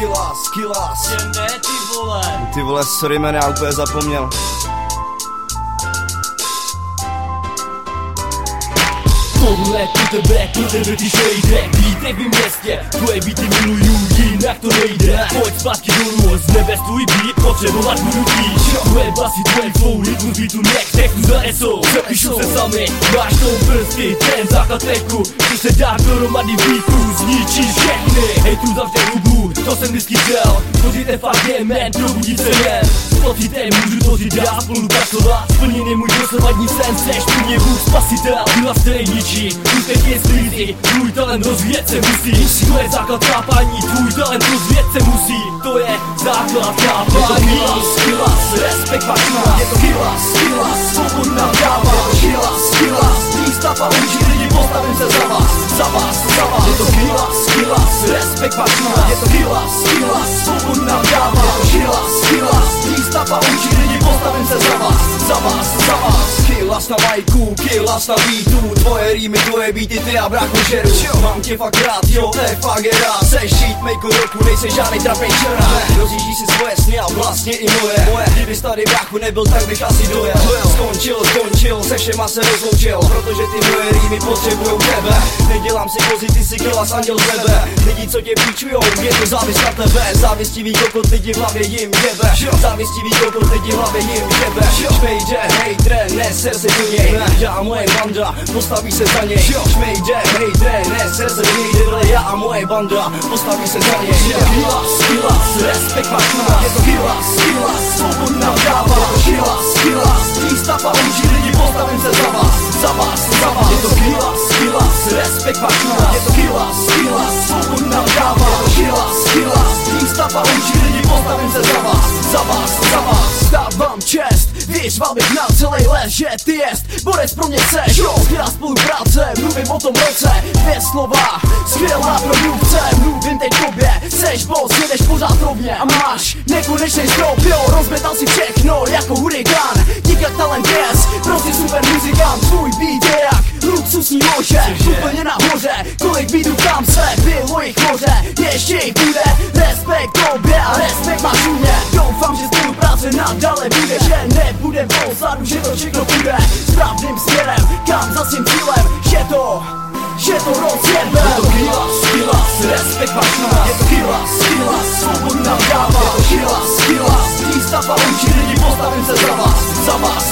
Kilas Že ne ty vole. Ty vole, sorry man, já úplně zapomněl. Tohle pro tebe, pro tebe ty šejde Vítek v městě, tvoje beaty miluju, jinak to nejde. Pojď zpátky dolů, z nebe tvůj beat potřebovat budu víš Tvoje basy, tvoje flow, rytmus beatu next, jak tu zanesou Zapíšu se sami, máš tou prsty, ten základ teku Když se dá dohromady beatu, zničíš všechny. Hej tu zavře hubu, to jsem vždycky chtěl Tvořit je fakt je man, probudit se jen Spotřitem můžu tvořit já, spolupracovat Splněn je můj dosavadní sen, seš mě Bůh spasitel. Byla stej ničí, úspěch je slízy. Tvůj talent rozvíjet se musí. To je základ chápání, tvůj talent rozvíjet se musí. To je základ chápání. Je to kilas, respekt pak Je to kilas, kilas, kilas, respekt má Je to kilas, svobodu nám dává Je to kilas, kilas, výstava učí postavím se za vás, za vás, za vás. Kilas na majku, kilas na beatu Tvoje rýmy, tvoje beaty, ty a brácho žeru Mám tě fakt rád, jo, to je fakt je rád Seš hitmaker roku, nejsi žádný trapej černá Rozjíždíš si svoje sny a vlastně i moje. Moje Kdybys tady bráchu nebyl, tak bych asi dojel. Skončil, skončil, se všema se rozloučil. Protože ty moje rýmy potřebujou tebe. Nedělám si kozy, ty si kilas anděl z nebe Lidi, co tě píčujou, je to závist na tebe. Závistivý kokot, lidi v hlavě jim jebe. Závistivý kokot, lidi v hlavě jim jebe Šmejde, hejtre, neser se do něj Já a moje banda, postaví se za něj. Šmejde, hejtre, neser se do něj Dyle, já a moje banda, postaví se za něj. Je to kilas, kilas, respekt máš na Je to kilas, svobodu nám dává Je to kilas, kilas, věřval bych na celý les, že ty jest Borec pro mě seš, jo, skvělá spolupráce Mluvím o tom roce, dvě slova Skvělá produkce, mluvím teď tobě Seš boss, jedeš pořád rovně A máš nekonečný strop, jo Rozmetal si všechno jako hurikán Dík jak talent jest, prostě super muzikant Tvůj beat je jak luxusní lože Úplně nahoře, kolik beatů tam se Bylo jich moře, ještě jich bude všechno bude Správným směrem, kam za svým cílem Že to, že to rozjebe Je to kilas, kilas, respekt máš na Je to kilas, kilas, svobodu nám dává. Je to kilas, kilas, výstava učí lidi postavím se za vás, za vás,